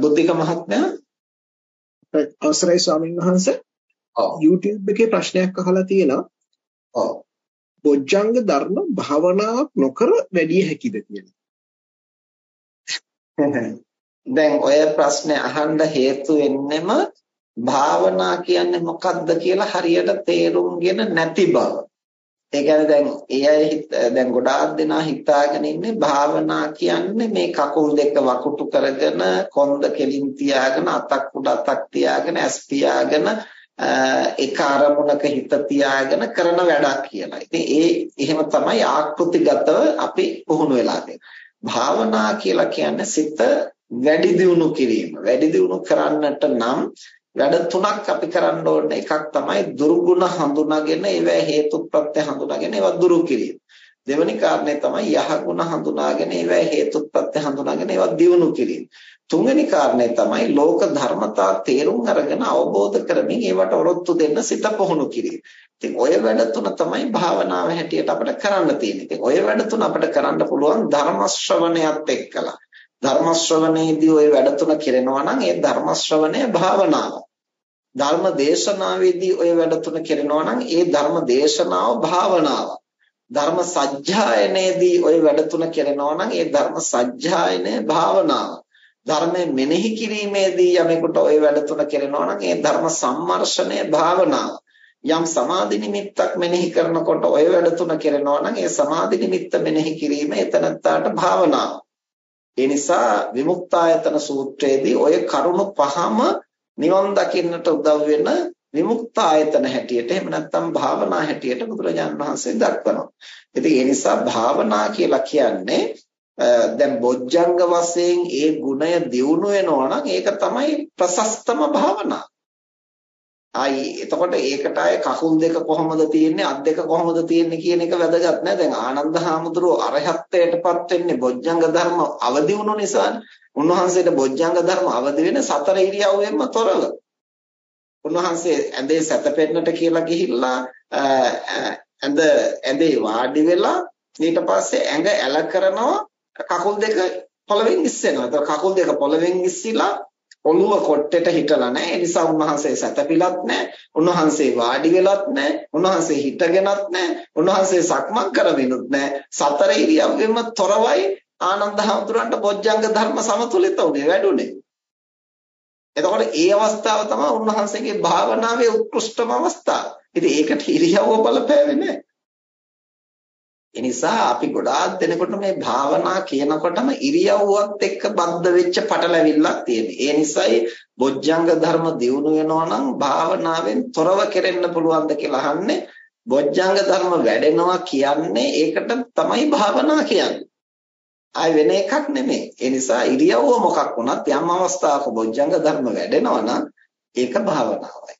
බුද්ධික මහත්මයා අවසරයි ස්වාමීන් වහන්සේ. YouTube එකේ ප්‍රශ්නයක් අහලා තියෙනවා. ඔව්. බොජ්ජංග ධර්ම භාවනාවක් නොකර වැඩි හැකිද කියලා. දැන් ඔය ප්‍රශ්නේ අහන්න හේතු වෙන්නෙම භාවනා කියන්නේ මොකක්ද කියලා හරියට තේරුම්ගෙන නැති බව. ඒ කියන්නේ දැන් ඒ අය දැන් ගොඩාක් දෙනා හිතාගෙන ඉන්නේ භාවනා කියන්නේ මේ කකුල් දෙක වකුටු කරගෙන කොන්ද කෙලින් තියාගෙන අතක් උඩ අතක් තියාගෙන ඇස් පියාගෙන එක අරමුණක හිත තියාගෙන කරන වැඩක් කියලා. ඉතින් ඒ එහෙම තමයි ආකෘතිගතව අපි පුහුණු වෙලා භාවනා කියලා කියන්නේ සිත වැඩි දියුණු කිරීම. වැඩි දියුණු කරන්නට නම් වැඩ තුනක් අපි කරන්න ඕනේ එකක් තමයි දුර්ගුණ හඳුනාගෙන ඒවා හේතුප්‍රත්‍ය හඳුනාගෙන ඒවා දුරු කිරීම. දෙවෙනි කාරණේ තමයි යහගුණ හඳුනාගෙන ඒවා හේතුප්‍රත්‍ය හඳුනාගෙන ඒවා දියුණු කිරීම. තුන්වෙනි කාරණේ තමයි ලෝක ධර්මතා තේරුම් අරගෙන අවබෝධ කරමින් ඒවට ඔරොත්තු දෙන්න සිත පුහුණු කිරීම. ඉතින් ඔය වැඩ තුන තමයි භාවනාව හැටියට අපිට කරන්න තියෙන්නේ. ඉතින් ඔය වැඩ තුන අපිට කරන්න පුළුවන් ධර්ම ශ්‍රවණයත් එක්කලා. ධර්ම ශ්‍රවණයේදී ওই වැඩ තුන කෙරෙනවා නම් ඒ ධර්ම ශ්‍රවණය භාවනාවක්. ධර්ම දේශනාවේදී ওই වැඩ තුන කරනවා නම් ඒ ධර්ම දේශනාව භාවනාවක්. ධර්ම සජ්ජායනයේදී ওই වැඩ තුන කරනවා නම් ඒ ධර්ම සජ්ජායනය භාවනාවක්. ධර්මය මෙනෙහි කිරීමේදී යමෙකුට ওই වැඩ තුන කරනවා නම් ඒ ධර්ම සම්මර්ෂණය භාවනාව. යම් සමාධි නිමිත්තක් මෙනෙහි කරනකොට ওই වැඩ තුන කරනවා නම් ඒ සමාධි නිමිත්ත මෙනෙහි කිරීම එතනත්තාට භාවනාව. ඒ නිසා විමුක්තායතන සූත්‍රයේදී ওই කරුණු පහම නිවන් දකින්නට උදව් වෙන විමුක්ත ආයතන හැටියට එහෙම නැත්නම් භාවනා හැටියට බුදුරජාණන් වහන්සේ දක්වනවා. ඉතින් ඒ නිසා භාවනා කියලා කියන්නේ දැන් බොජ්ජංග වශයෙන් ඒ ගුණය දියුණු වෙනවා නම් ඒක තමයි ප්‍රසස්තම භාවනාව. ආයි එතකොට ඒකට අය කකුල් දෙක කොහොමද තියෙන්නේ අත් දෙක කොහොමද තියෙන්නේ කියන එක වැදගත් නෑ. දැන් ආනන්ද හාමුදුරුවෝ අරහත්ත්වයටපත් වෙන්නේ බොජ්ජංග ධර්ම අවදි වුණු නිසානේ උන්වහන්සේට බොජ්ජංග ධර්ම අවදි වෙන සතර ඉරියව්වෙන්ම තොරව. උන්වහන්සේ ඇඳේ සැතපෙන්නට කියලා ගිහිල්ලා ඇඳ ඇඳේ වාඩි වෙලා ඊට පස්සේ ඇඟ ඇල කරනවා කකුල් දෙක පොළවෙන් ඉස්සෙනවා. ඒතර කකුල් දෙක පොළවෙන් ඉස්සිලා ඔළුව කොට්ටෙට හිටලා නැහැ. ඒ නිසා උන්වහන්සේ සැතපිලත් නැහැ. උන්වහන්සේ වාඩි වෙලත් නැහැ. උන්වහන්සේ හිටගෙනත් නැහැ. උන්වහන්සේ සක්මන් කරමිනුත් නැහැ. සතර ඉරියව්වෙම තොරවයි ආනන්ද හඳුරන්ට බොජ්ජංග ධර්ම සමතුලිත උනේ වැඩුණේ. එතකොට ඒ අවස්ථාව තමයි උන්වහන්සේගේ භාවනාවේ උත්කෘෂ්ඨම අවස්ථාව. ඉතින් ඒකට ඉරියව්ව බලපෑවේ නැහැ. ඒ නිසා අපි ගොඩාක් දෙනකොට මේ භාවනා කියනකොටම ඉරියව්වත් එක්ක බද්ධ වෙච්ච පටලැවිල්ලක් තියෙනවා. ඒ නිසායි බොජ්ජංග ධර්ම දියුණු වෙනවා නම් භාවනාවෙන් තොරව කෙරෙන්න පුළුවන්ද කියලා අහන්නේ. බොජ්ජංග ධර්ම වැඩෙනවා කියන්නේ ඒකට තමයි භාවනා කියන්නේ. ආයි වෙන එකක් නෙමෙයි. ඒ නිසා ඉරියව්ව මොකක් වුණත් යම් අවස්ථාවක බොජ්ජංග ධර්ම වැඩෙනවා නම් ඒක භාවනාවයි.